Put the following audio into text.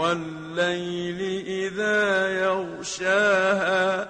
والليل إذا يغشاها